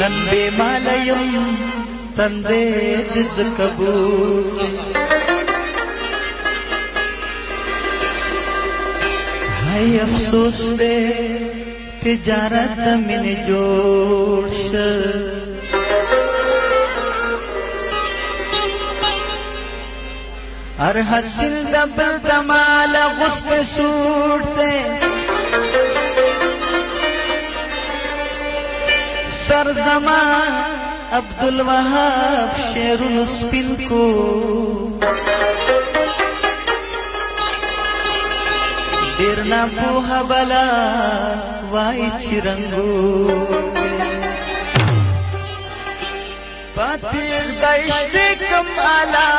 नंदे मालयम तंदे മാലയും തന്തേ हाय अफ़सोस दे तिजारत मिन जोश। अर हसिल दबल दमाल गुस्म सूट दे सरजमा अब्दुल वहाब शेरुल स्पिन को। देरना पोहा बला वाई चिरंगो। पाते कम हलाल